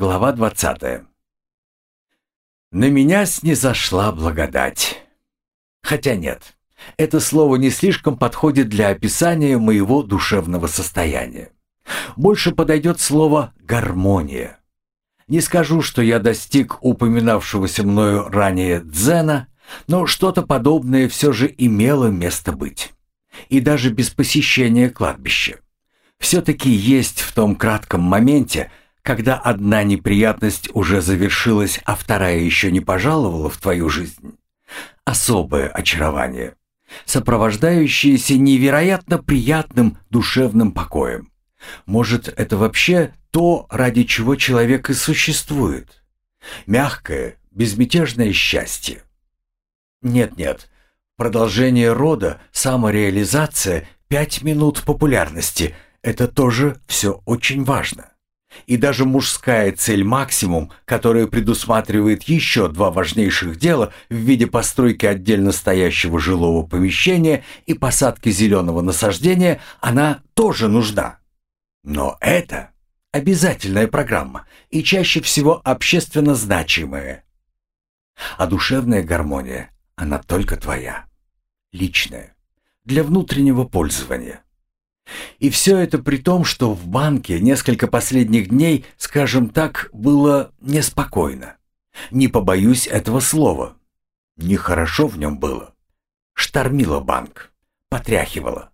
Глава 20. На меня снизошла благодать. Хотя нет, это слово не слишком подходит для описания моего душевного состояния. Больше подойдет слово «гармония». Не скажу, что я достиг упоминавшегося мною ранее дзена, но что-то подобное все же имело место быть. И даже без посещения кладбища. Все-таки есть в том кратком моменте, когда одна неприятность уже завершилась, а вторая еще не пожаловала в твою жизнь. Особое очарование, сопровождающееся невероятно приятным душевным покоем. Может, это вообще то, ради чего человек и существует? Мягкое, безмятежное счастье. Нет-нет, продолжение рода, самореализация, пять минут популярности – это тоже все очень важно. И даже мужская цель максимум, которая предусматривает еще два важнейших дела в виде постройки отдельно стоящего жилого помещения и посадки зеленого насаждения, она тоже нужна. Но это обязательная программа и чаще всего общественно значимая. А душевная гармония, она только твоя, личная, для внутреннего пользования. И все это при том, что в банке несколько последних дней, скажем так, было неспокойно. Не побоюсь этого слова. Нехорошо в нем было. Штормило банк. Потряхивало.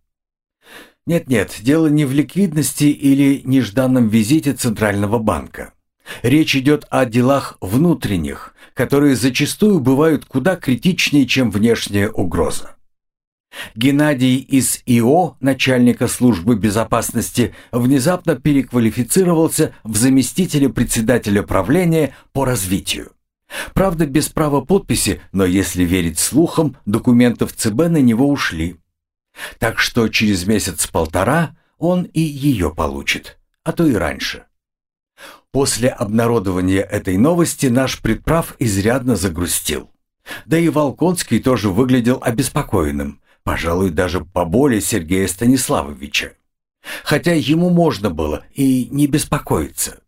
Нет-нет, дело не в ликвидности или нежданном визите Центрального банка. Речь идет о делах внутренних, которые зачастую бывают куда критичнее, чем внешняя угроза. Геннадий из ИО, начальника службы безопасности, внезапно переквалифицировался в заместителя председателя правления по развитию. Правда, без права подписи, но если верить слухам, документы в ЦБ на него ушли. Так что через месяц-полтора он и ее получит, а то и раньше. После обнародования этой новости наш предправ изрядно загрустил. Да и Волконский тоже выглядел обеспокоенным, Пожалуй, даже поболее Сергея Станиславовича. Хотя ему можно было и не беспокоиться.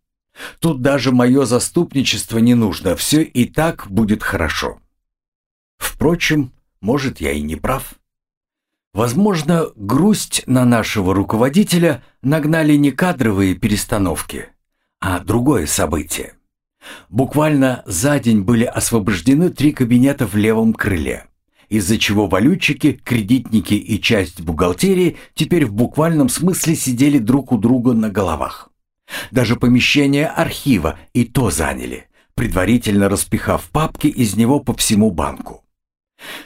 Тут даже мое заступничество не нужно, все и так будет хорошо. Впрочем, может, я и не прав. Возможно, грусть на нашего руководителя нагнали не кадровые перестановки, а другое событие. Буквально за день были освобождены три кабинета в левом крыле из-за чего валютчики, кредитники и часть бухгалтерии теперь в буквальном смысле сидели друг у друга на головах. Даже помещение архива и то заняли, предварительно распихав папки из него по всему банку.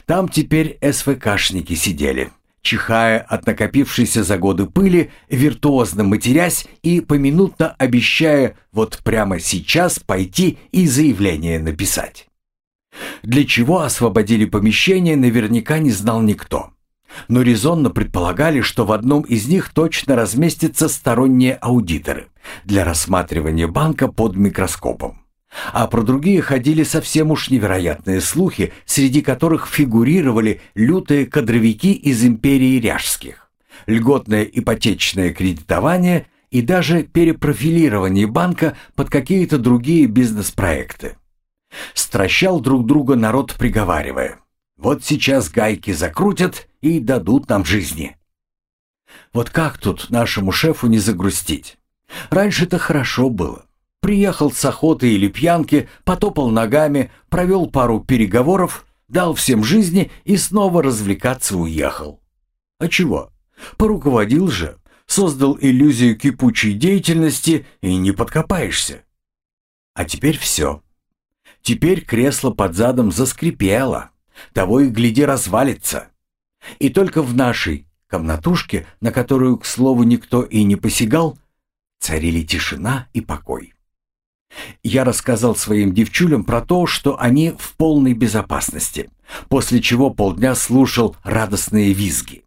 Там теперь СВКшники сидели, чихая от накопившейся за годы пыли, виртуозно матерясь и поминутно обещая вот прямо сейчас пойти и заявление написать. Для чего освободили помещение, наверняка не знал никто. Но резонно предполагали, что в одном из них точно разместятся сторонние аудиторы для рассматривания банка под микроскопом. А про другие ходили совсем уж невероятные слухи, среди которых фигурировали лютые кадровики из империи ряжских, льготное ипотечное кредитование и даже перепрофилирование банка под какие-то другие бизнес-проекты. Стращал друг друга народ, приговаривая. Вот сейчас гайки закрутят и дадут нам жизни. Вот как тут нашему шефу не загрустить? Раньше-то хорошо было. Приехал с охоты или пьянки, потопал ногами, провел пару переговоров, дал всем жизни и снова развлекаться уехал. А чего? Поруководил же, создал иллюзию кипучей деятельности и не подкопаешься. А теперь все. Теперь кресло под задом заскрипело, того и гляди развалится. И только в нашей комнатушке, на которую, к слову, никто и не посягал, царили тишина и покой. Я рассказал своим девчулям про то, что они в полной безопасности, после чего полдня слушал радостные визги.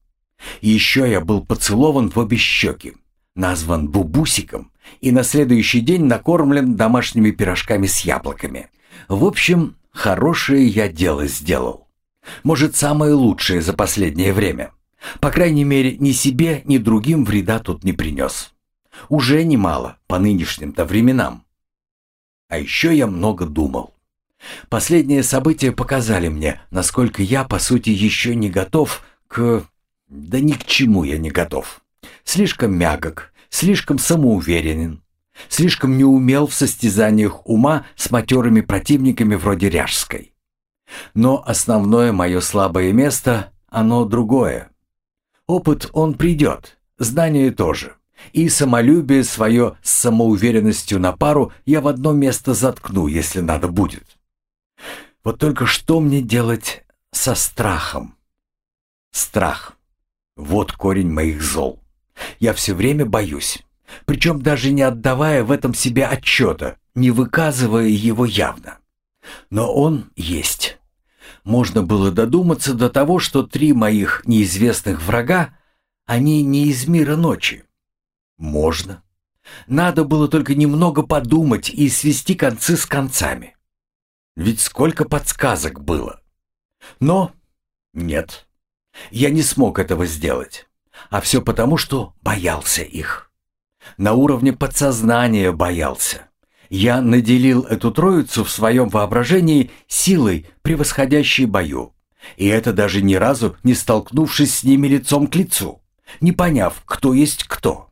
Еще я был поцелован в обе щеки, назван Бубусиком и на следующий день накормлен домашними пирожками с яблоками. В общем, хорошее я дело сделал. Может, самое лучшее за последнее время. По крайней мере, ни себе, ни другим вреда тут не принес. Уже немало по нынешним-то временам. А еще я много думал. Последние события показали мне, насколько я, по сути, еще не готов к... Да ни к чему я не готов. Слишком мягок, слишком самоуверенен, слишком неумел в состязаниях ума с матерыми противниками вроде Ряжской. Но основное мое слабое место, оно другое. Опыт он придет, знание тоже. И самолюбие свое с самоуверенностью на пару я в одно место заткну, если надо будет. Вот только что мне делать со страхом? Страх. Вот корень моих зол. Я все время боюсь. Причем даже не отдавая в этом себе отчета, не выказывая его явно. Но он есть. Можно было додуматься до того, что три моих неизвестных врага, они не из мира ночи. Можно. Надо было только немного подумать и свести концы с концами. Ведь сколько подсказок было. Но нет. Я не смог этого сделать. А все потому, что боялся их. На уровне подсознания боялся. Я наделил эту троицу в своем воображении силой, превосходящей бою. И это даже ни разу не столкнувшись с ними лицом к лицу, не поняв, кто есть кто.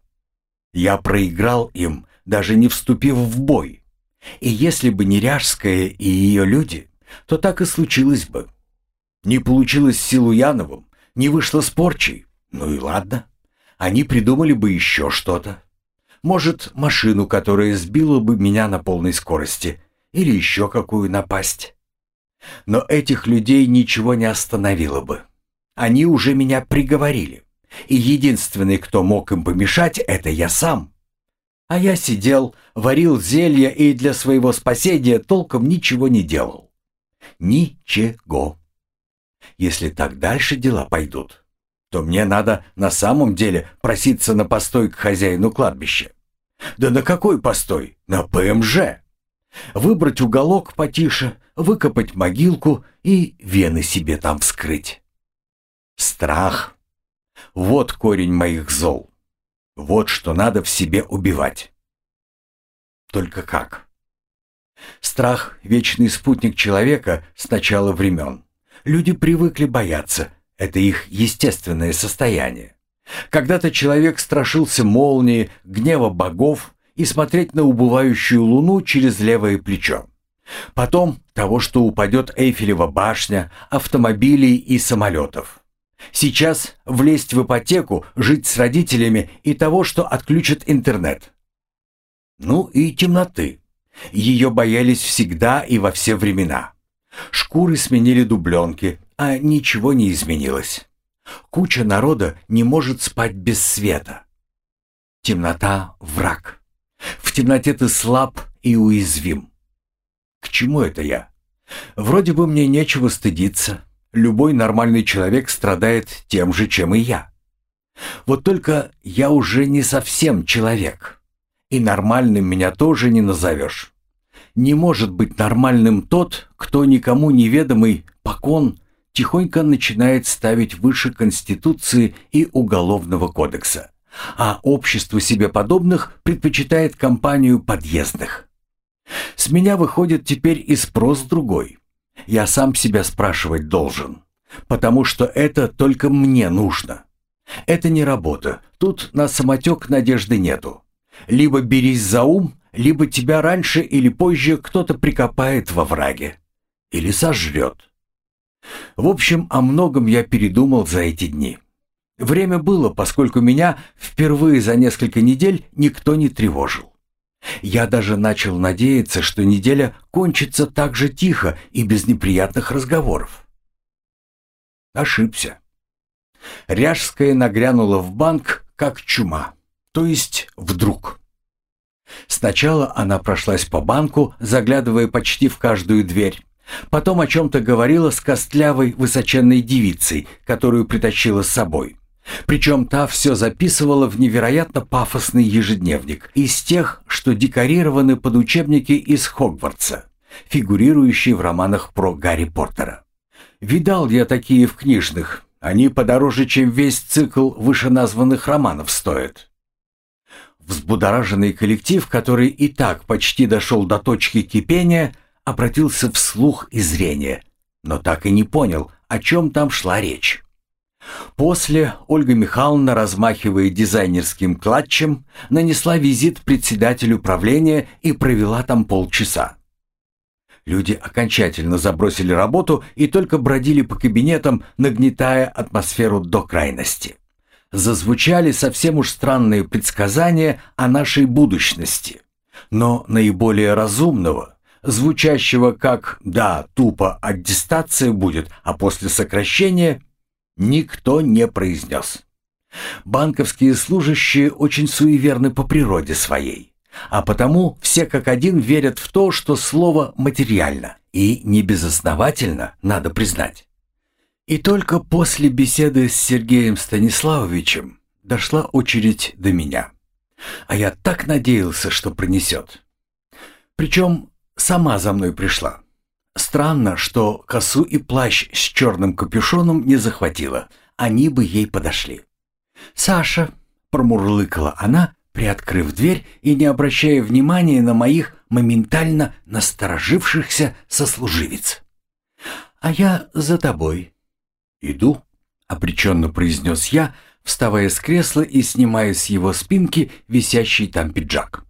Я проиграл им, даже не вступив в бой. И если бы не Ряжская и ее люди, то так и случилось бы. Не получилось с Силуяновым, не вышло с порчей. Ну и ладно. Они придумали бы еще что-то. Может, машину, которая сбила бы меня на полной скорости, или еще какую напасть. Но этих людей ничего не остановило бы. Они уже меня приговорили. И единственный, кто мог им помешать, это я сам. А я сидел, варил зелья и для своего спасения толком ничего не делал. Ничего. Если так дальше дела пойдут, то мне надо на самом деле проситься на постой к хозяину кладбища. Да на какой постой? На ПМЖ. Выбрать уголок потише, выкопать могилку и вены себе там вскрыть. Страх. Вот корень моих зол. Вот что надо в себе убивать. Только как? Страх — вечный спутник человека с начала времен. Люди привыкли бояться, это их естественное состояние. Когда-то человек страшился молнии, гнева богов и смотреть на убывающую луну через левое плечо. Потом того, что упадет Эйфелева башня, автомобилей и самолетов. Сейчас влезть в ипотеку, жить с родителями и того, что отключат интернет. Ну и темноты. Ее боялись всегда и во все времена. Шкуры сменили дубленки, а ничего не изменилось. Куча народа не может спать без света. Темнота — враг. В темноте ты слаб и уязвим. К чему это я? Вроде бы мне нечего стыдиться. Любой нормальный человек страдает тем же, чем и я. Вот только я уже не совсем человек. И нормальным меня тоже не назовешь. Не может быть нормальным тот, кто никому неведомый покон тихонько начинает ставить выше Конституции и Уголовного кодекса, а общество себе подобных предпочитает компанию подъездных. С меня выходит теперь и спрос другой. Я сам себя спрашивать должен, потому что это только мне нужно. Это не работа, тут на самотек надежды нету. Либо берись за ум, либо тебя раньше или позже кто-то прикопает во враге. Или сожрет. В общем, о многом я передумал за эти дни. Время было, поскольку меня впервые за несколько недель никто не тревожил. Я даже начал надеяться, что неделя кончится так же тихо и без неприятных разговоров. Ошибся. Ряжская нагрянула в банк как чума, то есть вдруг. Сначала она прошлась по банку, заглядывая почти в каждую дверь, Потом о чем-то говорила с костлявой высоченной девицей, которую притащила с собой. Причем та все записывала в невероятно пафосный ежедневник из тех, что декорированы под учебники из Хогвартса, фигурирующие в романах про Гарри Поттера. Видал я такие в книжных, они подороже, чем весь цикл вышеназванных романов стоят. Взбудораженный коллектив, который и так почти дошел до точки кипения, обратился вслух и зрение, но так и не понял, о чем там шла речь. После Ольга Михайловна, размахивая дизайнерским клатчем, нанесла визит председателю правления и провела там полчаса. Люди окончательно забросили работу и только бродили по кабинетам, нагнетая атмосферу до крайности. Зазвучали совсем уж странные предсказания о нашей будущности. Но наиболее разумного, звучащего как «да, тупо аттестация будет, а после сокращения» никто не произнес. Банковские служащие очень суеверны по природе своей, а потому все как один верят в то, что слово материально, и небезосновательно, надо признать. И только после беседы с Сергеем Станиславовичем дошла очередь до меня. А я так надеялся, что пронесет. Причем сама за мной пришла. Странно, что косу и плащ с черным капюшоном не захватила. Они бы ей подошли. «Саша», — промурлыкала она, приоткрыв дверь и не обращая внимания на моих моментально насторожившихся сослуживец. «А я за тобой». «Иду», — обреченно произнес я, вставая с кресла и снимая с его спинки висящий там пиджак.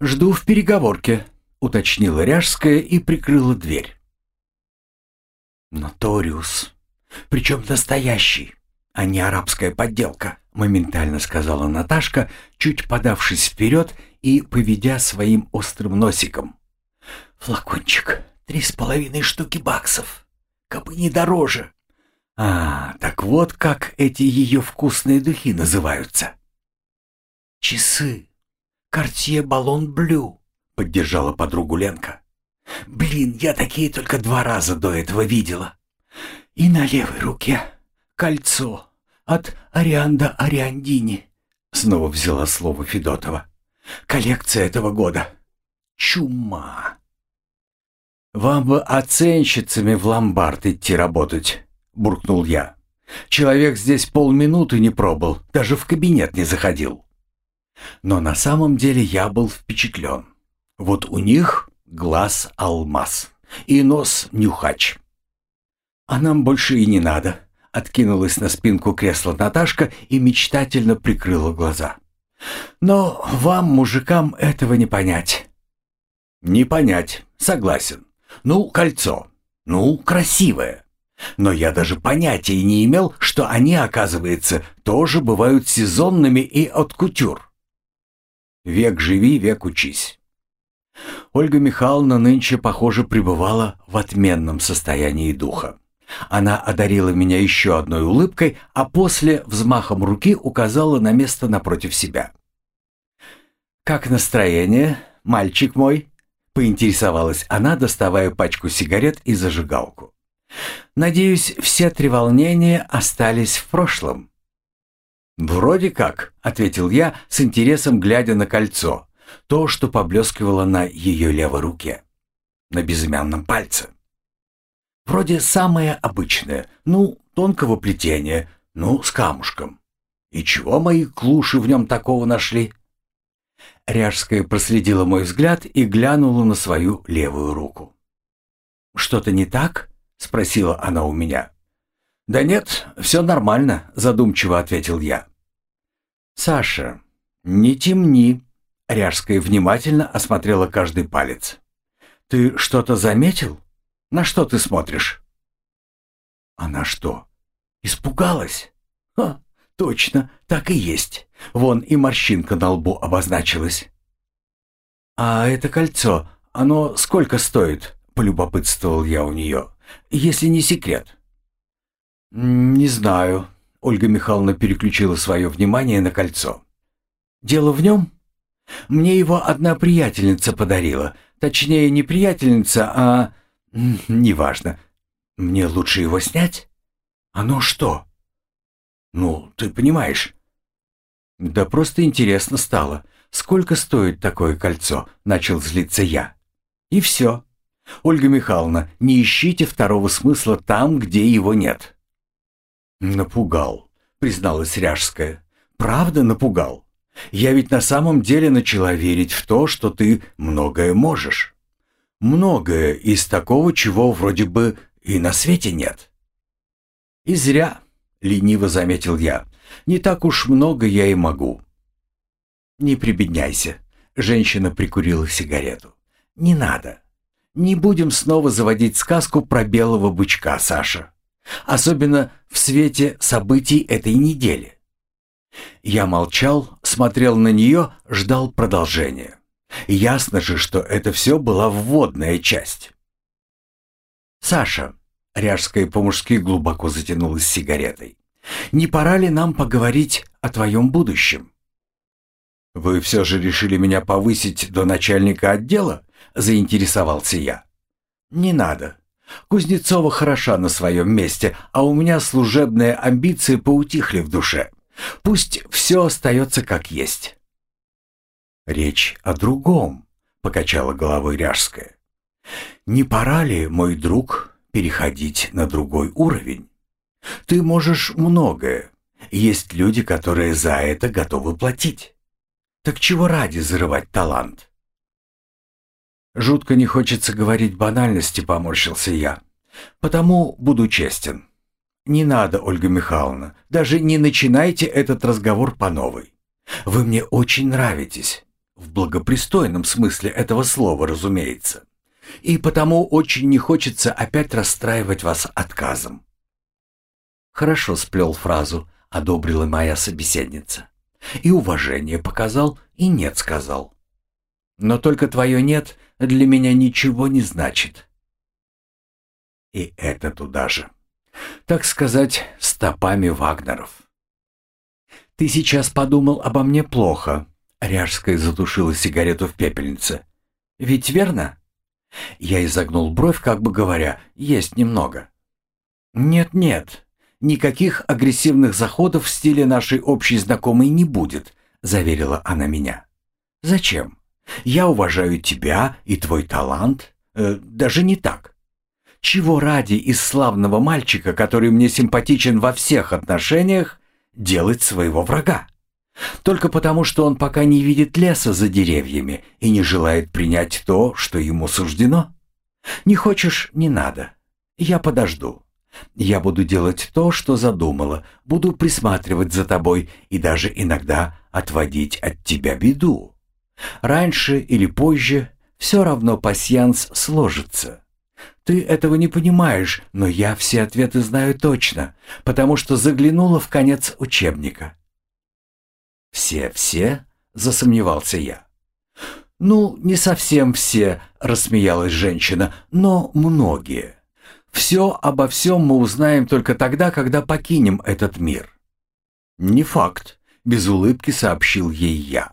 «Жду в переговорке», — уточнила Ряжская и прикрыла дверь. «Ноториус. Причем настоящий, а не арабская подделка», — моментально сказала Наташка, чуть подавшись вперед и поведя своим острым носиком. «Флакончик, три с половиной штуки баксов. Кабы не дороже». «А, так вот как эти ее вкусные духи называются». «Часы. Картье Баллон Блю», поддержала подругу Ленка. «Блин, я такие только два раза до этого видела. И на левой руке кольцо от Арианда Ариандини». Снова взяла слово Федотова. «Коллекция этого года. Чума!» «Вам бы оценщицами в ломбард идти работать», — буркнул я. «Человек здесь полминуты не пробыл, даже в кабинет не заходил». Но на самом деле я был впечатлен. Вот у них глаз алмаз и нос нюхач. А нам больше и не надо. Откинулась на спинку кресла Наташка и мечтательно прикрыла глаза. Но вам, мужикам, этого не понять. Не понять, согласен. Ну, кольцо. Ну, красивое. Но я даже понятия не имел, что они, оказывается, тоже бывают сезонными и от кутюр. Век живи, век учись. Ольга Михайловна нынче, похоже, пребывала в отменном состоянии духа. Она одарила меня еще одной улыбкой, а после взмахом руки указала на место напротив себя. «Как настроение, мальчик мой?» — поинтересовалась она, доставая пачку сигарет и зажигалку. «Надеюсь, все три волнения остались в прошлом». «Вроде как», — ответил я, с интересом глядя на кольцо, то, что поблескивало на ее левой руке, на безымянном пальце. Вроде самое обычное, ну, тонкого плетения, ну, с камушком. И чего мои клуши в нем такого нашли? Ряжская проследила мой взгляд и глянула на свою левую руку. «Что-то не так?» — спросила она у меня. «Да нет, все нормально», — задумчиво ответил я. «Саша, не темни», Ряжская внимательно осмотрела каждый палец. «Ты что-то заметил? На что ты смотришь?» «Она что, испугалась?» «Ха, точно, так и есть. Вон и морщинка на лбу обозначилась». «А это кольцо, оно сколько стоит?» — полюбопытствовал я у нее. «Если не секрет». «Не знаю», — Ольга Михайловна переключила свое внимание на кольцо. «Дело в нем?» Мне его одна приятельница подарила. Точнее, не приятельница, а... Неважно. Мне лучше его снять? Оно что? Ну, ты понимаешь. Да просто интересно стало. Сколько стоит такое кольцо? Начал злиться я. И все. Ольга Михайловна, не ищите второго смысла там, где его нет. Напугал, призналась Ряжская. Правда напугал? Я ведь на самом деле начала верить в то, что ты многое можешь. Многое из такого, чего вроде бы и на свете нет. И зря, лениво заметил я. Не так уж много я и могу. Не прибедняйся. Женщина прикурила сигарету. Не надо. Не будем снова заводить сказку про белого бычка, Саша. Особенно в свете событий этой недели. Я молчал, смотрел на нее, ждал продолжения. Ясно же, что это все была вводная часть. «Саша», — Ряжская по-мужски глубоко затянулась сигаретой, «не пора ли нам поговорить о твоем будущем?» «Вы все же решили меня повысить до начальника отдела?» — заинтересовался я. «Не надо. Кузнецова хороша на своем месте, а у меня служебные амбиции поутихли в душе. Пусть все остается как есть». «Речь о другом», — покачала головой Ряжская. «Не пора ли, мой друг, переходить на другой уровень? Ты можешь многое. Есть люди, которые за это готовы платить. Так чего ради зарывать талант?» Жутко не хочется говорить банальности, поморщился я. Потому буду честен. Не надо, Ольга Михайловна, даже не начинайте этот разговор по новой. Вы мне очень нравитесь. В благопристойном смысле этого слова, разумеется. И потому очень не хочется опять расстраивать вас отказом. Хорошо сплел фразу, одобрила моя собеседница. И уважение показал, и нет сказал. Но только твое «нет» для меня ничего не значит. И это туда же. Так сказать, стопами Вагнеров. «Ты сейчас подумал обо мне плохо», — Ряжская затушила сигарету в пепельнице. «Ведь верно?» Я изогнул бровь, как бы говоря, есть немного. «Нет-нет, никаких агрессивных заходов в стиле нашей общей знакомой не будет», — заверила она меня. «Зачем? Я уважаю тебя и твой талант. Э, даже не так. Чего ради из славного мальчика, который мне симпатичен во всех отношениях, делать своего врага? Только потому, что он пока не видит леса за деревьями и не желает принять то, что ему суждено? Не хочешь — не надо. Я подожду. Я буду делать то, что задумала, буду присматривать за тобой и даже иногда отводить от тебя беду. Раньше или позже все равно пасьянс сложится. Ты этого не понимаешь, но я все ответы знаю точно, потому что заглянула в конец учебника. «Все-все?» — засомневался я. «Ну, не совсем все», — рассмеялась женщина, — «но многие. Все обо всем мы узнаем только тогда, когда покинем этот мир». «Не факт», — без улыбки сообщил ей я.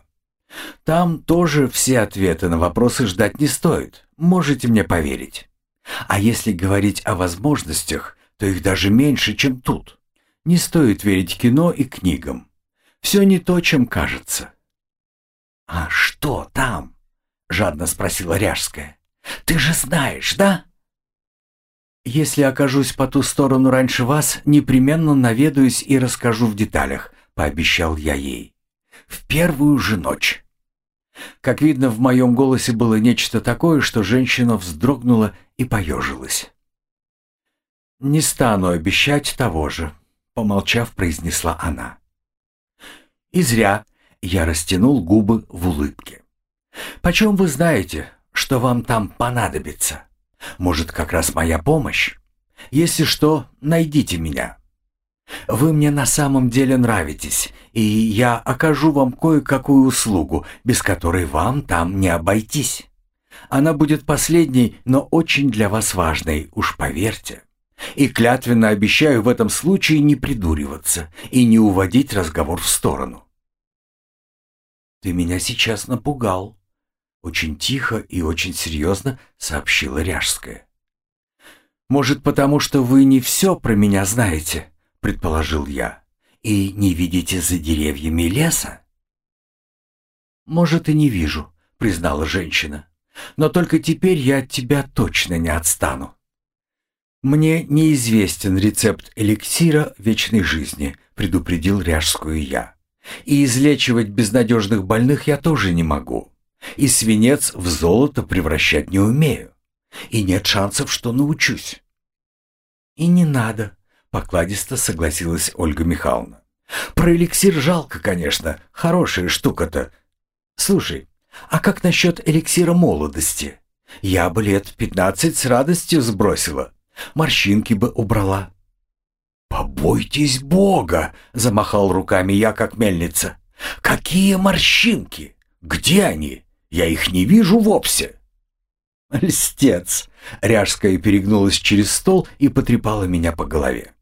Там тоже все ответы на вопросы ждать не стоит, можете мне поверить. А если говорить о возможностях, то их даже меньше, чем тут. Не стоит верить кино и книгам. Все не то, чем кажется. «А что там?» — жадно спросила Ряжская. «Ты же знаешь, да?» «Если окажусь по ту сторону раньше вас, непременно наведаюсь и расскажу в деталях», — пообещал я ей в первую же ночь. Как видно, в моем голосе было нечто такое, что женщина вздрогнула и поежилась. «Не стану обещать того же», — помолчав, произнесла она. «И зря я растянул губы в улыбке. Почем вы знаете, что вам там понадобится? Может, как раз моя помощь? Если что, найдите меня. Вы мне на самом деле нравитесь, и я окажу вам кое-какую услугу, без которой вам там не обойтись. Она будет последней, но очень для вас важной, уж поверьте. И клятвенно обещаю в этом случае не придуриваться и не уводить разговор в сторону. «Ты меня сейчас напугал», — очень тихо и очень серьезно сообщила Ряжская. «Может, потому что вы не все про меня знаете?» — предположил я. «И не видите за деревьями леса?» «Может, и не вижу», — признала женщина. «Но только теперь я от тебя точно не отстану». «Мне неизвестен рецепт эликсира вечной жизни», — предупредил ряжскую я. И излечивать безнадежных больных я тоже не могу. И свинец в золото превращать не умею. И нет шансов, что научусь. И не надо, покладисто согласилась Ольга Михайловна. Про эликсир жалко, конечно, хорошая штука-то. Слушай, а как насчет эликсира молодости? Я бы лет пятнадцать с радостью сбросила. Морщинки бы убрала. «Побойтесь Бога!» — замахал руками я, как мельница. «Какие морщинки? Где они? Я их не вижу вовсе!» «Льстец!» — Ряжская перегнулась через стол и потрепала меня по голове.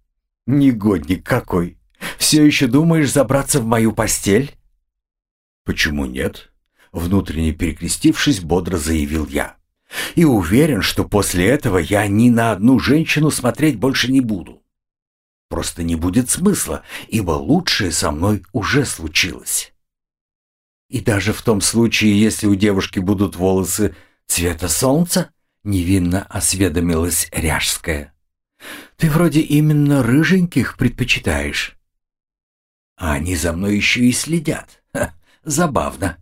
«Негодник какой! Все еще думаешь забраться в мою постель?» «Почему нет?» — внутренне перекрестившись, бодро заявил я. «И уверен, что после этого я ни на одну женщину смотреть больше не буду. Просто не будет смысла, ибо лучшее со мной уже случилось». «И даже в том случае, если у девушки будут волосы цвета солнца?» — невинно осведомилась Ряжская. «Ты вроде именно рыженьких предпочитаешь». А они за мной еще и следят. Ха, забавно.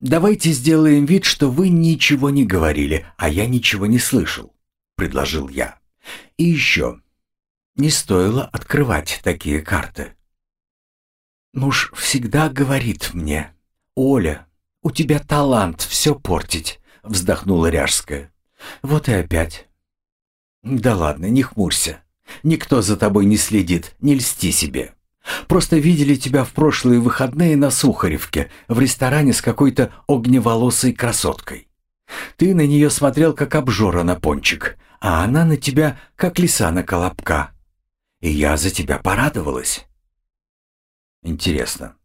«Давайте сделаем вид, что вы ничего не говорили, а я ничего не слышал», — предложил я. «И еще. Не стоило открывать такие карты». «Муж всегда говорит мне, Оля, у тебя талант все портить», — вздохнула Ряжская. «Вот и опять». «Да ладно, не хмурься. Никто за тобой не следит, не льсти себе. Просто видели тебя в прошлые выходные на Сухаревке, в ресторане с какой-то огневолосой красоткой. Ты на нее смотрел, как обжора на пончик, а она на тебя, как лиса на колобка. И я за тебя порадовалась. Интересно,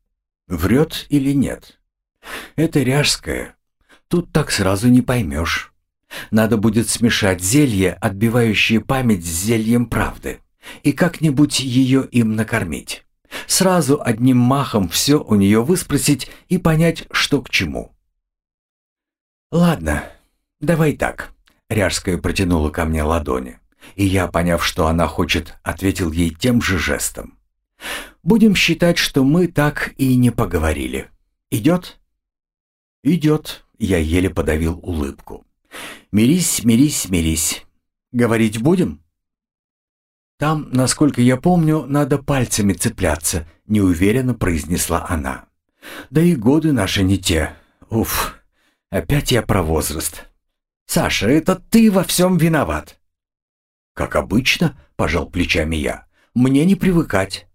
врет или нет? Это ряжское. Тут так сразу не поймешь. Надо будет смешать зелье, отбивающее память с зельем правды, и как-нибудь ее им накормить. Сразу одним махом все у нее выспросить и понять, что к чему. «Ладно, давай так», — Ряжская протянула ко мне ладони, и я, поняв, что она хочет, ответил ей тем же жестом. «Будем считать, что мы так и не поговорили. Идет?» «Идет», — я еле подавил улыбку. «Мирись, мирись, мирись. Говорить будем?» «Там, насколько я помню, надо пальцами цепляться», — неуверенно произнесла она. «Да и годы наши не те. Уф, опять я про возраст. Саша, это ты во всем виноват». «Как обычно», — пожал плечами я, — «мне не привыкать».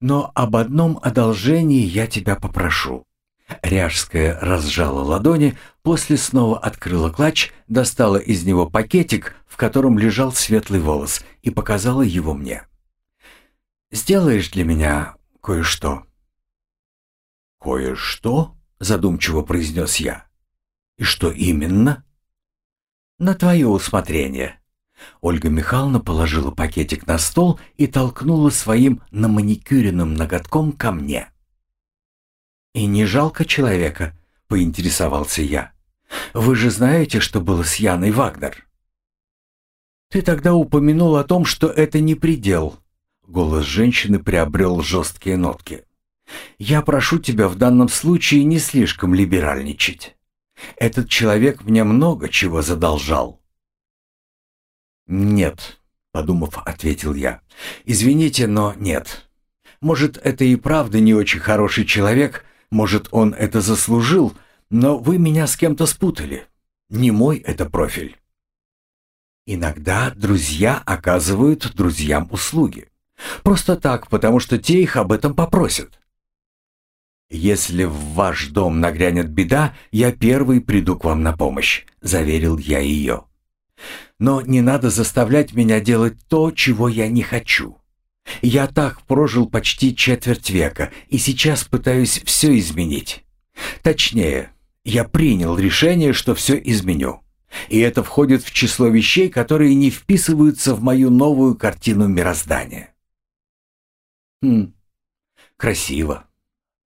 «Но об одном одолжении я тебя попрошу. Ряжская разжала ладони, после снова открыла клатч, достала из него пакетик, в котором лежал светлый волос, и показала его мне. «Сделаешь для меня кое-что?» «Кое-что?» — задумчиво произнес я. «И что именно?» «На твое усмотрение». Ольга Михайловна положила пакетик на стол и толкнула своим наманикюренным ноготком ко мне. «И не жалко человека?» — поинтересовался я. «Вы же знаете, что было с Яной Вагнер?» «Ты тогда упомянул о том, что это не предел». Голос женщины приобрел жесткие нотки. «Я прошу тебя в данном случае не слишком либеральничать. Этот человек мне много чего задолжал». «Нет», — подумав, ответил я. «Извините, но нет. Может, это и правда не очень хороший человек, может, он это заслужил, но вы меня с кем-то спутали. Не мой это профиль. Иногда друзья оказывают друзьям услуги. Просто так, потому что те их об этом попросят. «Если в ваш дом нагрянет беда, я первый приду к вам на помощь», — заверил я ее. «Но не надо заставлять меня делать то, чего я не хочу. Я так прожил почти четверть века и сейчас пытаюсь все изменить. Точнее, я принял решение, что все изменю. И это входит в число вещей, которые не вписываются в мою новую картину мироздания. Хм, красиво,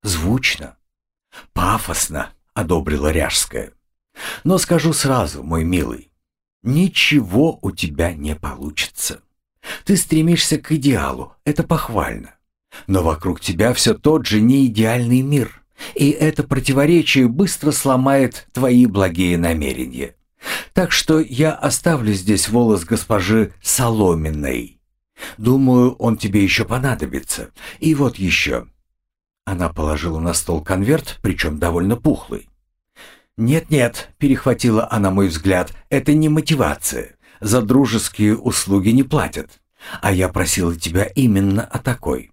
звучно, пафосно, одобрила Ряжская. Но скажу сразу, мой милый, ничего у тебя не получится. Ты стремишься к идеалу, это похвально. Но вокруг тебя все тот же неидеальный мир, и это противоречие быстро сломает твои благие намерения. Так что я оставлю здесь волос госпожи Соломенной. Думаю, он тебе еще понадобится. И вот еще. Она положила на стол конверт, причем довольно пухлый. «Нет-нет», — перехватила она мой взгляд, — «это не мотивация. За дружеские услуги не платят. А я просила тебя именно о такой.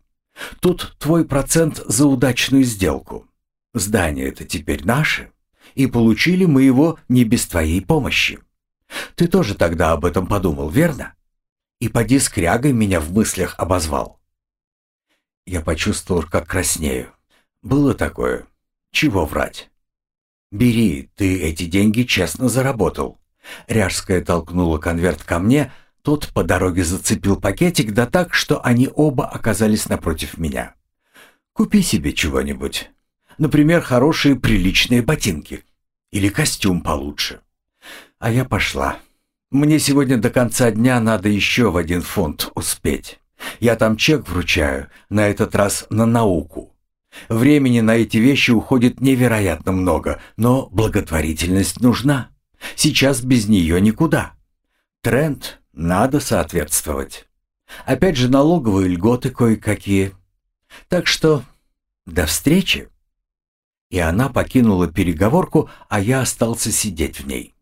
Тут твой процент за удачную сделку. Здание это теперь наше, и получили мы его не без твоей помощи. Ты тоже тогда об этом подумал, верно? И поди с крягой меня в мыслях обозвал. Я почувствовал, как краснею. Было такое. Чего врать? «Бери, ты эти деньги честно заработал». Ряжская толкнула конверт ко мне, тот по дороге зацепил пакетик, да так, что они оба оказались напротив меня. «Купи себе чего-нибудь. Например, хорошие приличные ботинки. Или костюм получше». А я пошла. Мне сегодня до конца дня надо еще в один фунт успеть. Я там чек вручаю, на этот раз на науку. Времени на эти вещи уходит невероятно много, но благотворительность нужна. Сейчас без нее никуда. Тренд надо соответствовать. Опять же налоговые льготы кое-какие. Так что до встречи. И она покинула переговорку, а я остался сидеть в ней.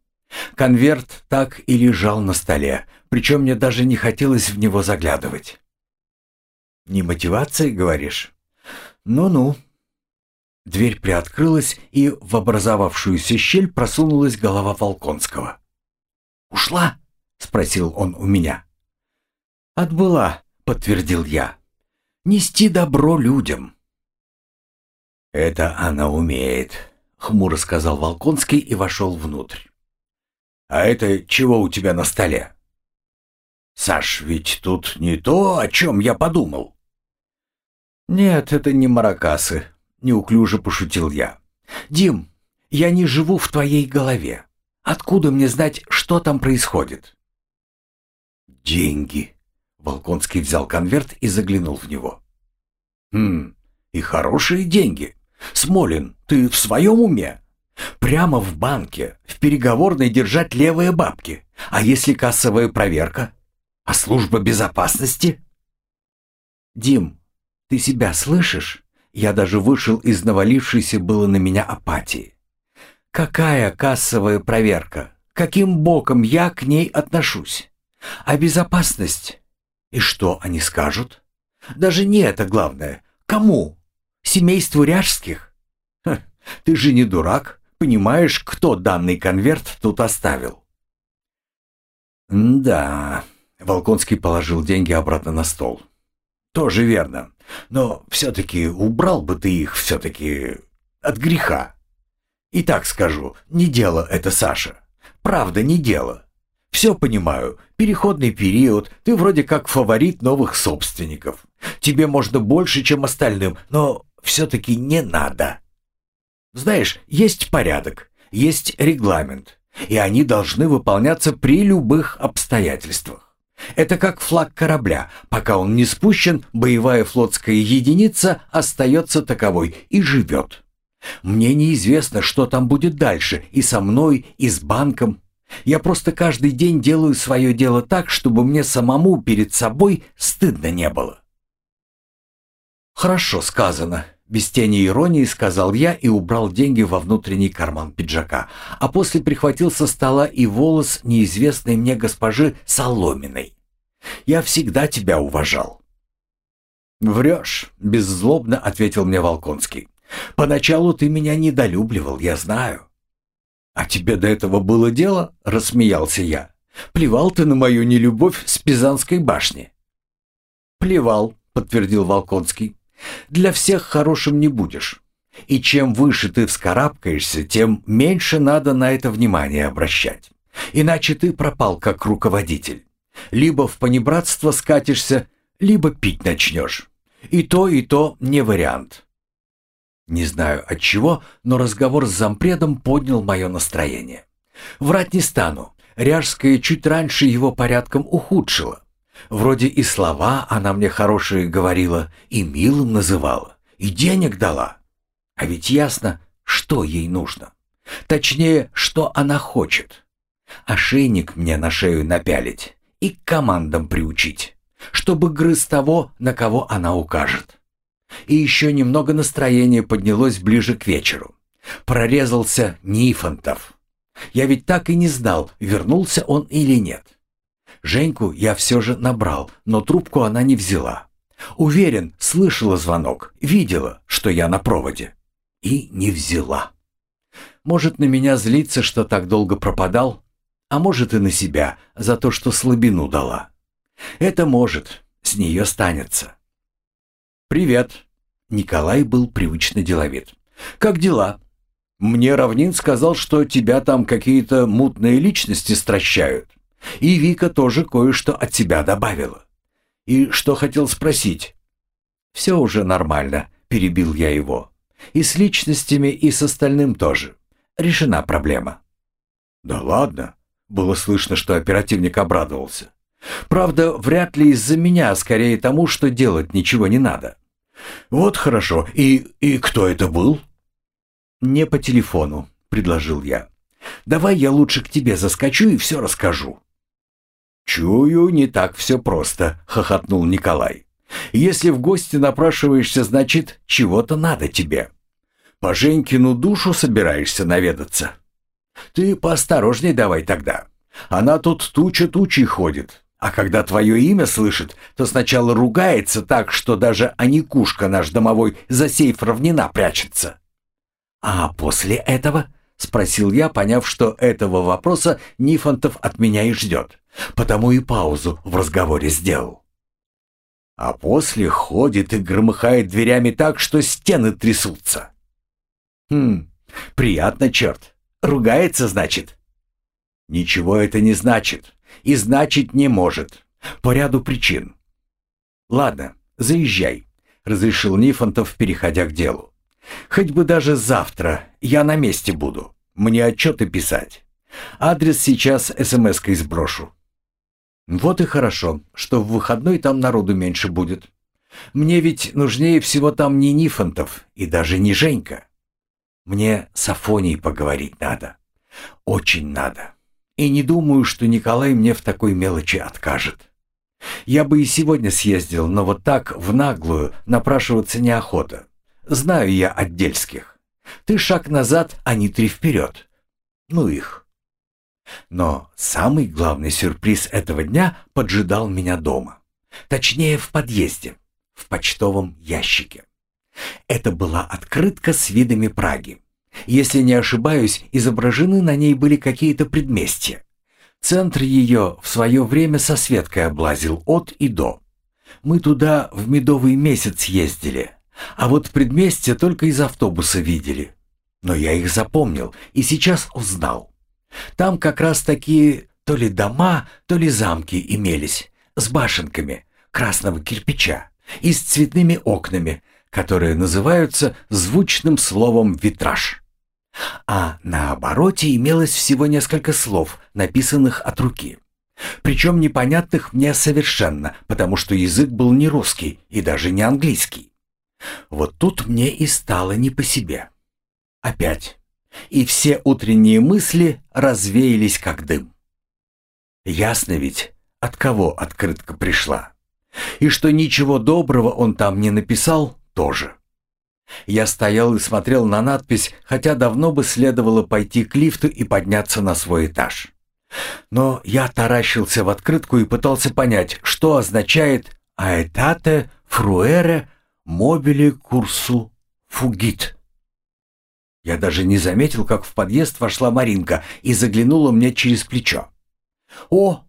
Конверт так и лежал на столе, причем мне даже не хотелось в него заглядывать. «Не мотивацией, говоришь?» «Ну-ну». Дверь приоткрылась, и в образовавшуюся щель просунулась голова Волконского. «Ушла?» — спросил он у меня. «Отбыла», — подтвердил я. «Нести добро людям». «Это она умеет», — хмуро сказал Волконский и вошел внутрь. «А это чего у тебя на столе?» «Саш, ведь тут не то, о чем я подумал». «Нет, это не маракасы», — неуклюже пошутил я. «Дим, я не живу в твоей голове. Откуда мне знать, что там происходит?» «Деньги», — Волконский взял конверт и заглянул в него. «Хм, и хорошие деньги. Смолин, ты в своем уме? Прямо в банке, в переговорной держать левые бабки. А если кассовая проверка? А служба безопасности?» «Дим, ты себя слышишь? Я даже вышел из навалившейся было на меня апатии. Какая кассовая проверка? Каким боком я к ней отношусь? А безопасность? И что они скажут? Даже не это главное. Кому? Семейству Ряжских? Ха, ты же не дурак, понимаешь, кто данный конверт тут оставил? «Да...» — Волконский положил деньги обратно на стол. «Тоже верно. Но все-таки убрал бы ты их все-таки от греха. И так скажу, не дело это, Саша. Правда, не дело. Все понимаю, переходный период, ты вроде как фаворит новых собственников. Тебе можно больше, чем остальным, но все-таки не надо. Знаешь, есть порядок, есть регламент, и они должны выполняться при любых обстоятельствах. Это как флаг корабля. Пока он не спущен, боевая флотская единица остается таковой и живет. Мне неизвестно, что там будет дальше, и со мной, и с банком. Я просто каждый день делаю свое дело так, чтобы мне самому перед собой стыдно не было. «Хорошо сказано», — без тени иронии сказал я и убрал деньги во внутренний карман пиджака, а после прихватил со стола и волос неизвестной мне госпожи Соломиной. «Я всегда тебя уважал». «Врешь», — беззлобно ответил мне Волконский. «Поначалу ты меня недолюбливал, я знаю». «А тебе до этого было дело?» — рассмеялся я. «Плевал ты на мою нелюбовь с Пизанской башни». «Плевал», — подтвердил Волконский. Для всех хорошим не будешь. И чем выше ты вскарабкаешься, тем меньше надо на это внимание обращать. Иначе ты пропал как руководитель. Либо в понебратство скатишься, либо пить начнешь. И то, и то не вариант. Не знаю от чего, но разговор с зампредом поднял мое настроение. Врать не стану. Ряжская чуть раньше его порядком ухудшила. Вроде и слова она мне хорошие говорила, и милым называла, и денег дала. А ведь ясно, что ей нужно. Точнее, что она хочет. Ошейник мне на шею напялить и к командам приучить, чтобы грыз того, на кого она укажет. И еще немного настроение поднялось ближе к вечеру. Прорезался Нифонтов. Я ведь так и не знал, вернулся он или нет. Женьку я все же набрал, но трубку она не взяла. Уверен, слышала звонок, видела, что я на проводе. И не взяла. Может, на меня злиться, что так долго пропадал, а может и на себя за то, что слабину дала. Это может, с нее станется. «Привет», — Николай был привычно деловит. «Как дела?» «Мне Равнин сказал, что тебя там какие-то мутные личности стращают. И Вика тоже кое-что от тебя добавила. И что хотел спросить?» «Все уже нормально», — перебил я его. «И с личностями, и с остальным тоже. Решена проблема». «Да ладно», — было слышно, что оперативник обрадовался. «Правда, вряд ли из-за меня, а скорее тому, что делать ничего не надо». «Вот хорошо. И, и кто это был?» «Не по телефону», — предложил я. «Давай я лучше к тебе заскочу и все расскажу». «Чую, не так все просто», — хохотнул Николай. «Если в гости напрашиваешься, значит, чего-то надо тебе. По Женькину душу собираешься наведаться. Ты поосторожней давай тогда. Она тут туча тучей ходит, а когда твое имя слышит, то сначала ругается так, что даже Аникушка наш домовой за сейф равнина прячется. А после этого — спросил я, поняв, что этого вопроса Нифонтов от меня и ждет. Потому и паузу в разговоре сделал. А после ходит и громыхает дверями так, что стены трясутся. Хм, приятно, черт. Ругается, значит? Ничего это не значит. И значить не может. По ряду причин. Ладно, заезжай, разрешил Нифонтов, переходя к делу. Хоть бы даже завтра я на месте буду. Мне отчеты писать. Адрес сейчас смс-кой сброшу. Вот и хорошо, что в выходной там народу меньше будет. Мне ведь нужнее всего там не Нифонтов и даже не Женька. Мне с Афонией поговорить надо. Очень надо. И не думаю, что Николай мне в такой мелочи откажет. Я бы и сегодня съездил, но вот так, в наглую, напрашиваться неохота. Знаю я отдельских. Ты шаг назад, а не три вперед. Ну их. Но самый главный сюрприз этого дня поджидал меня дома. Точнее, в подъезде, в почтовом ящике. Это была открытка с видами Праги. Если не ошибаюсь, изображены на ней были какие-то предместья. Центр ее в свое время со Светкой облазил от и до. Мы туда в медовый месяц ездили, а вот предместья только из автобуса видели. Но я их запомнил и сейчас узнал. Там как раз такие то ли дома, то ли замки имелись, с башенками красного кирпича и с цветными окнами, которые называются звучным словом «витраж». А на обороте имелось всего несколько слов, написанных от руки. Причем непонятных мне совершенно, потому что язык был не русский и даже не английский. Вот тут мне и стало не по себе. Опять. И все утренние мысли развеялись как дым. Ясно ведь, от кого открытка пришла. И что ничего доброго он там не написал, тоже. Я стоял и смотрел на надпись, хотя давно бы следовало пойти к лифту и подняться на свой этаж. Но я таращился в открытку и пытался понять, что означает «аэтате фруэре мобили курсу фугит». Я даже не заметил, как в подъезд вошла Маринка и заглянула мне через плечо. «О,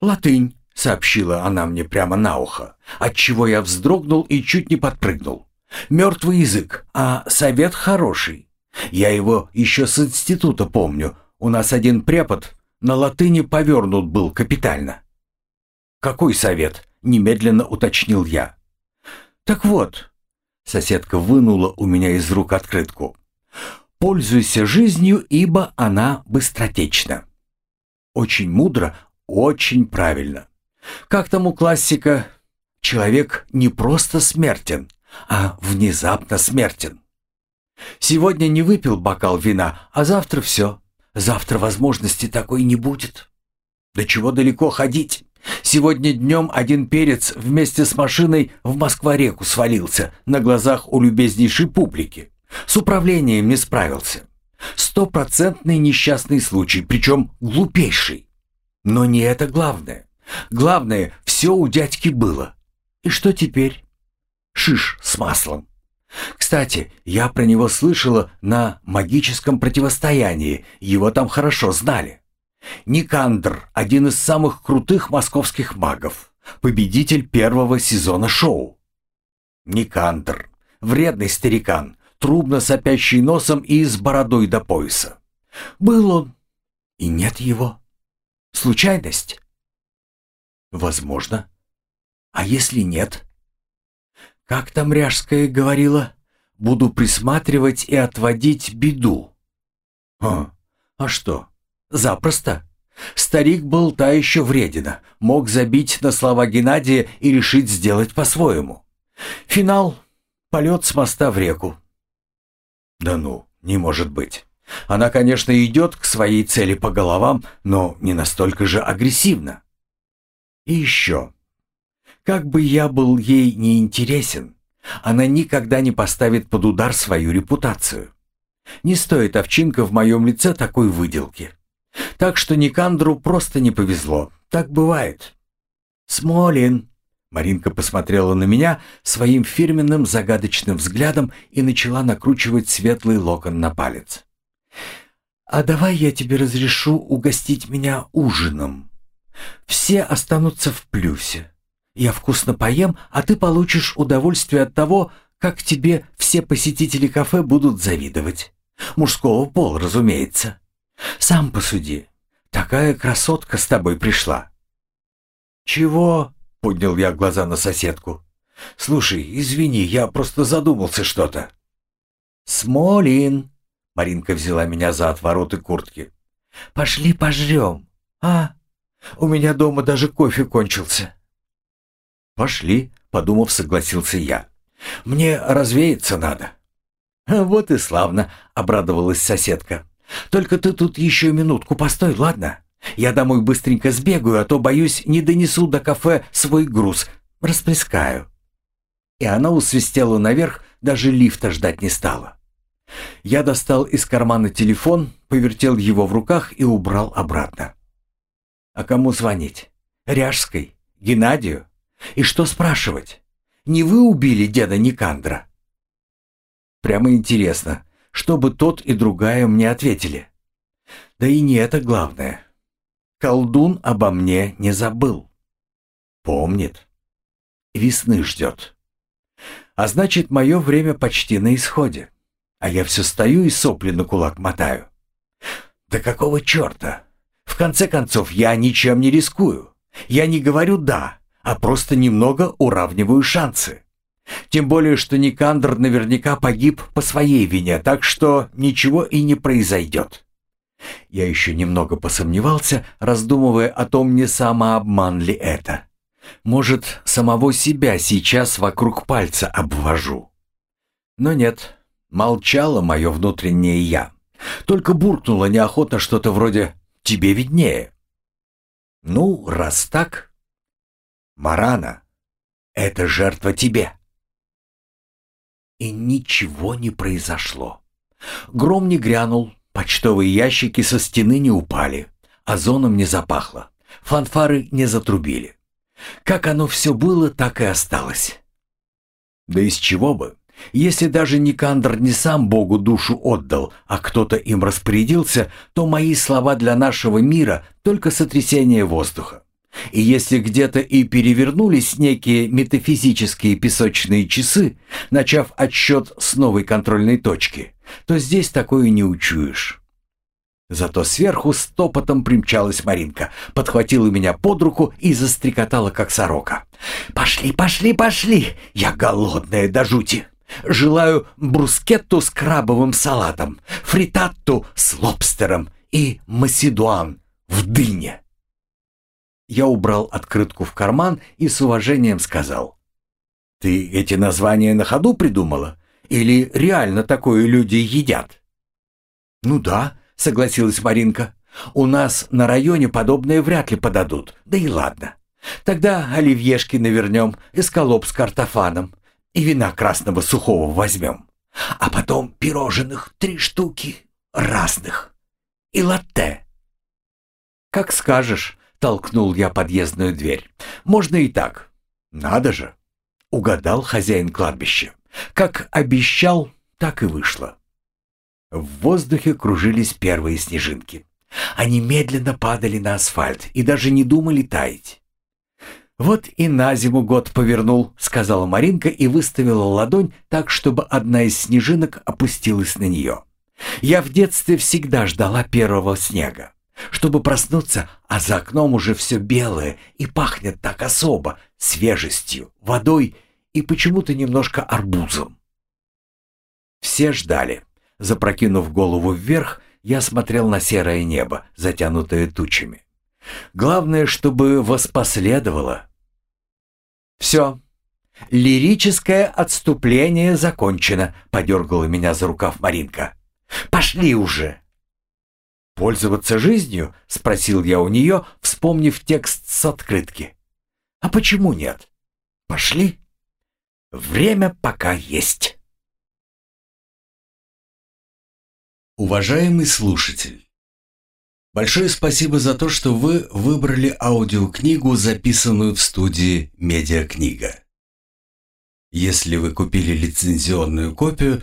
латынь!» — сообщила она мне прямо на ухо, отчего я вздрогнул и чуть не подпрыгнул. «Мертвый язык, а совет хороший. Я его еще с института помню. У нас один препод на латыни повернут был капитально». «Какой совет?» — немедленно уточнил я. «Так вот», — соседка вынула у меня из рук открытку, «пользуйся жизнью, ибо она быстротечна». Очень мудро, очень правильно. Как там у классика? Человек не просто смертен, а внезапно смертен. Сегодня не выпил бокал вина, а завтра все. Завтра возможности такой не будет. До чего далеко ходить? Сегодня днем один перец вместе с машиной в Москва-реку свалился на глазах у любезнейшей публики. С управлением не справился. Стопроцентный несчастный случай, причем глупейший. Но не это главное. Главное, все у дядьки было. И что теперь? Шиш с маслом. Кстати, я про него слышала на магическом противостоянии, его там хорошо знали. Никандр, один из самых крутых московских магов, победитель первого сезона шоу. Никандр, вредный старикан, трубно сопящий носом и с бородой до пояса. Был он, и нет его. Случайность? Возможно. А если нет? Как там Ряжская говорила? Буду присматривать и отводить беду. А, а что? Запросто. Старик был та еще вредина, мог забить на слова Геннадия и решить сделать по-своему. Финал — полет с моста в реку. Да ну, не может быть. Она, конечно, идет к своей цели по головам, но не настолько же агрессивно. И еще. Как бы я был ей не интересен, она никогда не поставит под удар свою репутацию. Не стоит овчинка в моем лице такой выделки. Так что Никандру просто не повезло. Так бывает. «Смолин!» Маринка посмотрела на меня своим фирменным загадочным взглядом и начала накручивать светлый локон на палец. «А давай я тебе разрешу угостить меня ужином. Все останутся в плюсе. Я вкусно поем, а ты получишь удовольствие от того, как тебе все посетители кафе будут завидовать. Мужского пола, разумеется. Сам посуди. Такая красотка с тобой пришла». «Чего?» — поднял я глаза на соседку. «Слушай, извини, я просто задумался что-то». «Смолин!» — Маринка взяла меня за отвороты куртки. «Пошли пожрем, а? У меня дома даже кофе кончился». «Пошли», — подумав, согласился я. «Мне развеяться надо». «Вот и славно», — обрадовалась соседка. «Только ты тут еще минутку постой, ладно? Я домой быстренько сбегаю, а то, боюсь, не донесу до кафе свой груз. Расплескаю». И она усвистела наверх, даже лифта ждать не стала. Я достал из кармана телефон, повертел его в руках и убрал обратно. А кому звонить? Ряжской? Геннадию? И что спрашивать? Не вы убили деда Никандра? Прямо интересно, что бы тот и другая мне ответили. Да и не это главное. Колдун обо мне не забыл. Помнит. Весны ждет. А значит, мое время почти на исходе. А я все стою и сопли на кулак мотаю. Да какого черта? В конце концов, я ничем не рискую. Я не говорю «да», а просто немного уравниваю шансы. Тем более, что Никандр наверняка погиб по своей вине, так что ничего и не произойдет. Я еще немного посомневался, раздумывая о том, не самообман ли это. Может, самого себя сейчас вокруг пальца обвожу. Но нет, молчало мое внутреннее «я». Только буркнуло неохотно что-то вроде «тебе виднее». Ну, раз так, Марана, это жертва тебе. И ничего не произошло. Гром не грянул, почтовые ящики со стены не упали, озоном не запахло, фанфары не затрубили. Как оно все было, так и осталось. Да из чего бы? Если даже Никандр не сам Богу душу отдал, а кто-то им распорядился, то мои слова для нашего мира — только сотрясение воздуха. И если где-то и перевернулись некие метафизические песочные часы, начав отсчет с новой контрольной точки, то здесь такое не учуешь. Зато сверху стопотом примчалась Маринка, подхватила меня под руку и застрекотала, как сорока. «Пошли, пошли, пошли! Я голодная до жути! Желаю брускетту с крабовым салатом, фритатту с лобстером и маседуан в дыне!» Я убрал открытку в карман и с уважением сказал. «Ты эти названия на ходу придумала? Или реально такое люди едят?» «Ну да», — согласилась Маринка. «У нас на районе подобное вряд ли подадут. Да и ладно. Тогда оливьешки навернем, эскалоп с картофаном и вина красного сухого возьмем. А потом пирожных три штуки разных и латте». «Как скажешь», — толкнул я подъездную дверь. «Можно и так». «Надо же!» — угадал хозяин кладбища. Как обещал, так и вышло. В воздухе кружились первые снежинки. Они медленно падали на асфальт и даже не думали таять. «Вот и на зиму год повернул», — сказала Маринка и выставила ладонь так, чтобы одна из снежинок опустилась на нее. «Я в детстве всегда ждала первого снега, чтобы проснуться, а за окном уже все белое и пахнет так особо, свежестью, водой и почему-то немножко арбузом». Все ждали. Запрокинув голову вверх, я смотрел на серое небо, затянутое тучами. Главное, чтобы воспоследовало. «Все. Лирическое отступление закончено», — подергала меня за рукав Маринка. «Пошли уже!» «Пользоваться жизнью?» — спросил я у нее, вспомнив текст с открытки. «А почему нет? Пошли. Время пока есть». Уважаемый слушатель, большое спасибо за то, что вы выбрали аудиокнигу, записанную в студии «Медиакнига». Если вы купили лицензионную копию,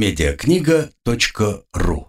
mediakнига.ру